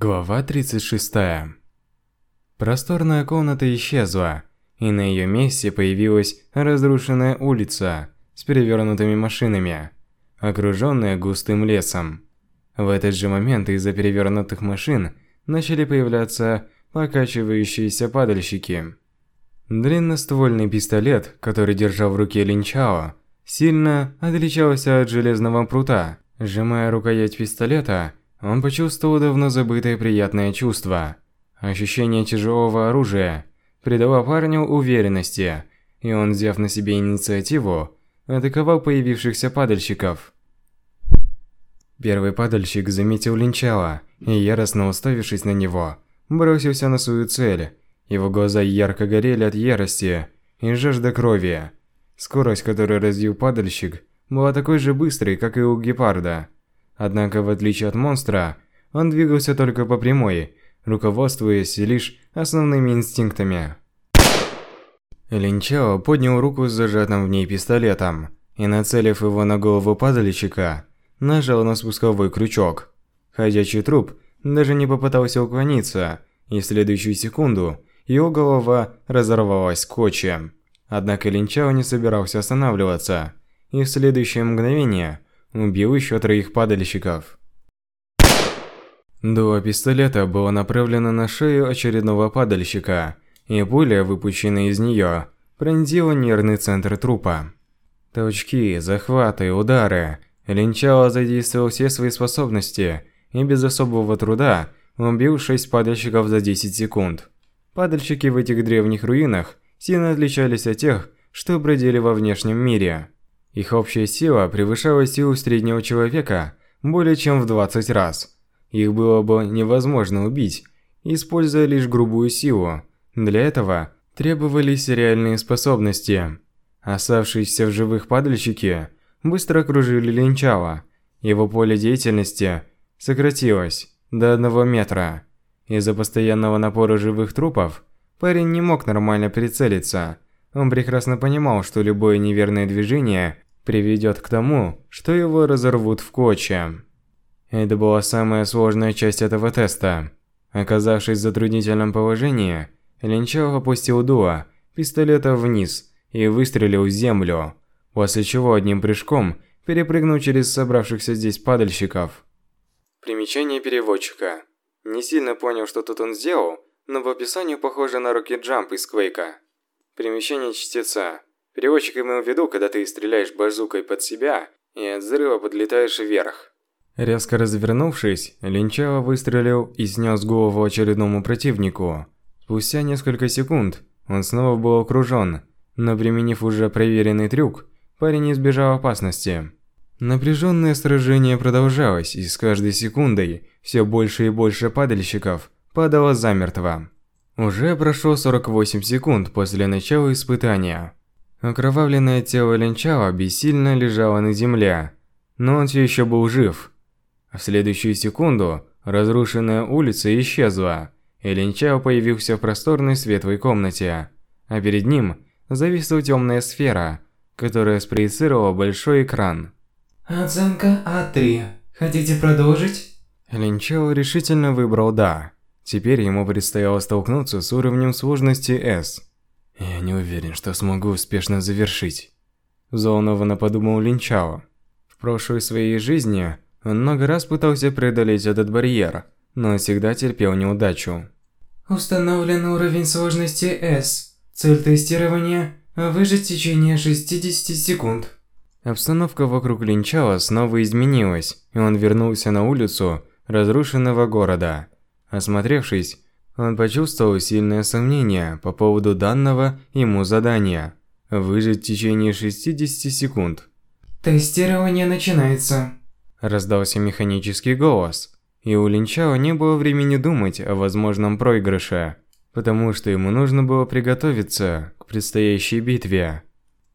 Глава 36. Просторная комната исчезла, и на ее месте появилась разрушенная улица с перевернутыми машинами, окруженная густым лесом. В этот же момент из-за перевернутых машин начали появляться покачивающиеся падальщики. Длинноствольный пистолет, который держал в руке Линчао, сильно отличался от железного прута. Сжимая рукоять пистолета, он почувствовал давно забытое приятное чувство. Ощущение тяжелого оружия придало парню уверенности, и он, взяв на себе инициативу, атаковал появившихся падальщиков. Первый падальщик заметил Линчала и, яростно уставившись на него, бросился на свою цель. Его глаза ярко горели от ярости и жажда крови. Скорость, которой развил падальщик, была такой же быстрой, как и у гепарда. Однако, в отличие от монстра, он двигался только по прямой, руководствуясь лишь основными инстинктами. Линчао поднял руку с зажатым в ней пистолетом и, нацелив его на голову падальщика, нажал на спусковой крючок. Ходячий труп даже не попытался уклониться, и в следующую секунду его голова разорвалась скотчем. Однако Линчао не собирался останавливаться, и в следующее мгновение убил еще троих падальщиков. Дуло пистолета было направлено на шею очередного падальщика, и пуля, выпущенная из нее, пронзила нервный центр трупа. Толчки, захваты, удары. Линчало задействовал все свои способности и без особого труда убил шесть падальщиков за 10 секунд. Падальщики в этих древних руинах сильно отличались от тех, что бродили во внешнем мире. Их общая сила превышала силу среднего человека более чем в 20 раз. Их было бы невозможно убить, используя лишь грубую силу. Для этого требовались реальные способности. Оставшиеся в живых падальщики быстро окружили Линчала. Его поле деятельности сократилось до одного метра. Из-за постоянного напора живых трупов парень не мог нормально прицелиться. Он прекрасно понимал, что любое неверное движение приведет к тому, что его разорвут в клочья. Это была самая сложная часть этого теста. Оказавшись в затруднительном положении, Линчао опустил дуло пистолета вниз и выстрелил в землю, после чего одним прыжком перепрыгнул через собравшихся здесь падальщиков. Примечание переводчика. Не сильно понял, что тут он сделал, но по описанию похоже на руки Джамп из Квейка. Примечание чтеца. Переводчик имел в виду, когда ты стреляешь базукой под себя и от взрыва подлетаешь вверх. Резко развернувшись, Линчао выстрелил и снес голову очередному противнику. Спустя несколько секунд он снова был окружен, но применив уже проверенный трюк, парень избежал опасности. Напряженное сражение продолжалось, и с каждой секундой все больше и больше падальщиков падало замертво. Уже прошло 48 секунд после начала испытания. Окровавленное тело Линчала бессильно лежало на земле, но он все еще был жив. В следующую секунду разрушенная улица исчезла, и Линчао появился в просторной светлой комнате, а перед ним зависла темная сфера, которая спроецировала большой экран. Оценка А3. Хотите продолжить? Линчао решительно выбрал «да». Теперь ему предстояло столкнуться с уровнем сложности S. Я не уверен, что смогу успешно завершить. Взволнованно подумал Линчао. В прошлой своей жизни он много раз пытался преодолеть этот барьер, но всегда терпел неудачу. Установлен уровень сложности S. Цель тестирования – выжить в течение 60 секунд. Обстановка вокруг Линчала снова изменилась, и он вернулся на улицу разрушенного города. Осмотревшись, он почувствовал сильное сомнение по поводу данного ему задания – выжить в течение 60 секунд. «Тестирование начинается», – раздался механический голос, и у Линчао не было времени думать о возможном проигрыше, потому что ему нужно было приготовиться к предстоящей битве.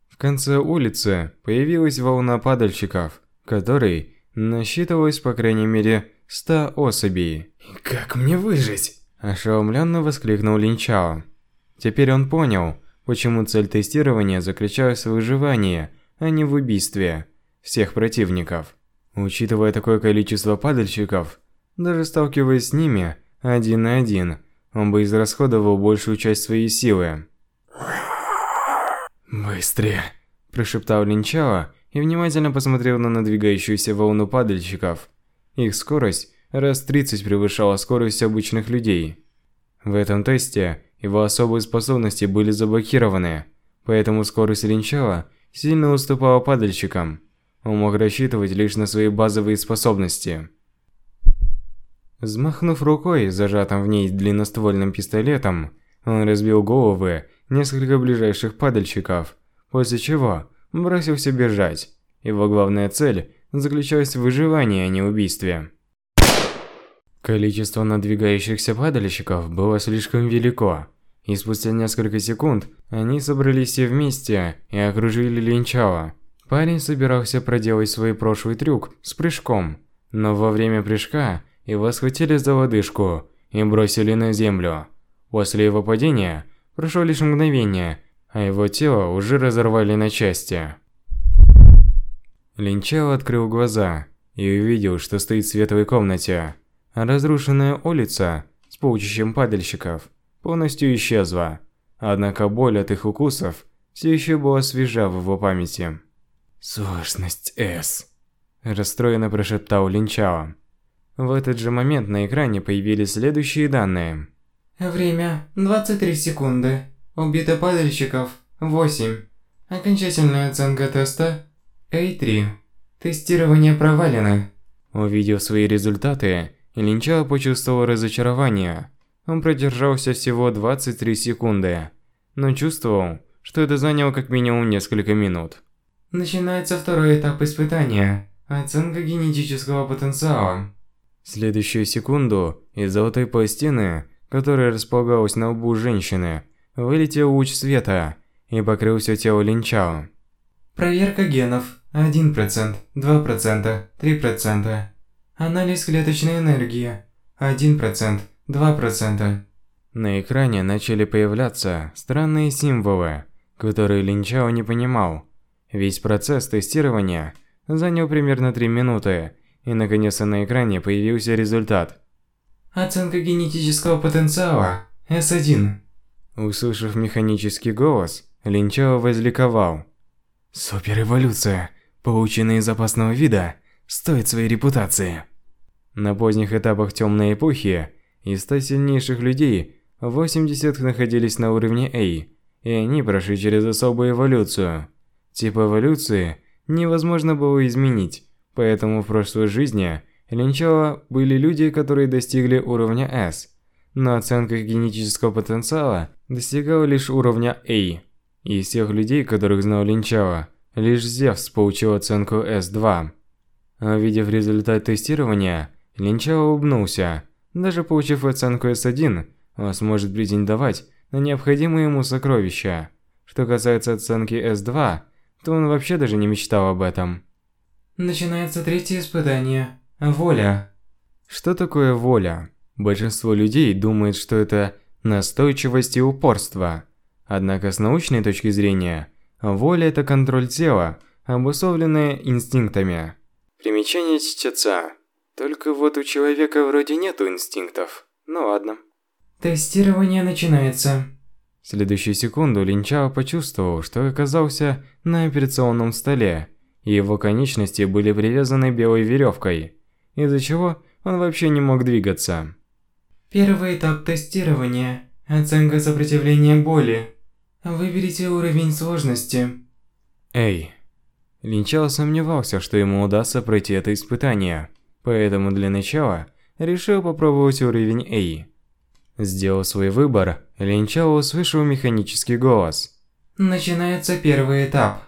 В конце улицы появилась волна падальщиков, которой насчитывалось по крайней мере 100 особей. «Как мне выжить?» Ошеломленно воскликнул Линчао. Теперь он понял, почему цель тестирования заключалась в выживании, а не в убийстве всех противников. Учитывая такое количество падальщиков, Даже сталкиваясь с ними один на один, он бы израсходовал большую часть своей силы. «Быстрее!» – прошептал Линчао и внимательно посмотрел на надвигающуюся волну падальщиков. Их скорость раз 30 превышала скорость обычных людей. В этом тесте его особые способности были заблокированы, поэтому скорость Линчала сильно уступала падальщикам. Он мог рассчитывать лишь на свои базовые способности. Взмахнув рукой, зажатым в ней длинноствольным пистолетом, он разбил головы несколько ближайших падальщиков, после чего бросился бежать. Его главная цель заключалась в выживании, а не убийстве. Количество надвигающихся падальщиков было слишком велико, и спустя несколько секунд они собрались все вместе и окружили Линчала. Парень собирался проделать свой прошлый трюк с прыжком, но во время прыжка его схватили за лодыжку и бросили на землю. После его падения прошло лишь мгновение, а его тело уже разорвали на части. Линчао открыл глаза и увидел, что стоит в светлой комнате. Разрушенная улица с полчищем падальщиков полностью исчезла. Однако боль от их укусов все еще была свежа в его памяти. «Сложность С», – расстроенно прошептал Линчао. В этот же момент на экране появились следующие данные. Время 23 секунды. Убито падальщиков 8. Окончательная оценка теста A3. Тестирование провалено. Увидев свои результаты, Линчао почувствовал разочарование. Он продержался всего 23 секунды, но чувствовал, что это заняло как минимум несколько минут. Начинается второй этап испытания. Оценка генетического потенциала. В следующую секунду из золотой пластины, которая располагалась на лбу женщины, вылетел луч света и покрыл все тело Линчао. Проверка генов 1%, 2%, 3%. Анализ клеточной энергии 1%, 2%. На экране начали появляться странные символы, которые Линчао не понимал. Весь процесс тестирования занял примерно 3 минуты, и наконец на экране появился результат. Оценка генетического потенциала S1. Услышав механический голос, Линчао возликовал. Суперэволюция, полученная из опасного вида, стоит своей репутации. На поздних этапах темной эпохи из 100 сильнейших людей 80 находились на уровне A, и они прошли через особую эволюцию. Тип эволюции невозможно было изменить, Поэтому в прошлой жизни Линчала были люди, которые достигли уровня S, но оценка генетического потенциала достигала лишь уровня A. Из всех людей, которых знал Линчала, лишь Зевс получил оценку S2. Увидев результат тестирования, Линчао улыбнулся. Даже получив оценку S1, он сможет претендовать на необходимые ему сокровища. Что касается оценки S2, то он вообще даже не мечтал об этом. Начинается третье испытание. Воля. Что такое воля? Большинство людей думает, что это настойчивость и упорство. Однако с научной точки зрения, воля – это контроль тела, обусловленное инстинктами. Примечание чтеца. Только вот у человека вроде нету инстинктов. Ну ладно. Тестирование начинается. В следующую секунду Линчао почувствовал, что оказался на операционном столе и его конечности были привязаны белой веревкой, из-за чего он вообще не мог двигаться. Первый этап тестирования. Оценка сопротивления боли. Выберите уровень сложности. Эй. Линчао сомневался, что ему удастся пройти это испытание, поэтому для начала решил попробовать уровень A. Сделав свой выбор, Линчао услышал механический голос. Начинается первый этап.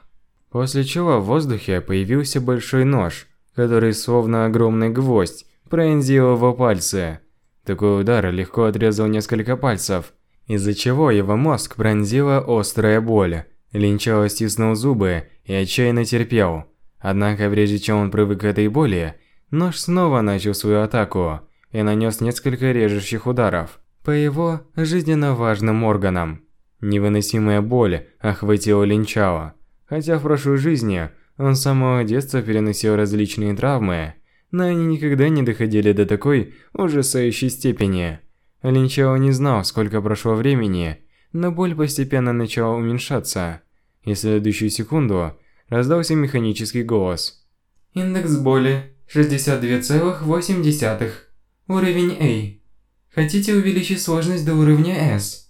После чего в воздухе появился большой нож, который словно огромный гвоздь пронзил его пальцы. Такой удар легко отрезал несколько пальцев, из-за чего его мозг пронзила острая боль. Линчао стиснул зубы и отчаянно терпел. Однако прежде чем он привык к этой боли, нож снова начал свою атаку и нанес несколько режущих ударов по его жизненно важным органам. Невыносимая боль охватила Линчао. Хотя в прошлой жизни он с самого детства переносил различные травмы, но они никогда не доходили до такой ужасающей степени. Линчао не знал, сколько прошло времени, но боль постепенно начала уменьшаться. И в следующую секунду раздался механический голос. Индекс боли 62,8. Уровень A. Хотите увеличить сложность до уровня S?